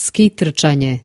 ski trčanje.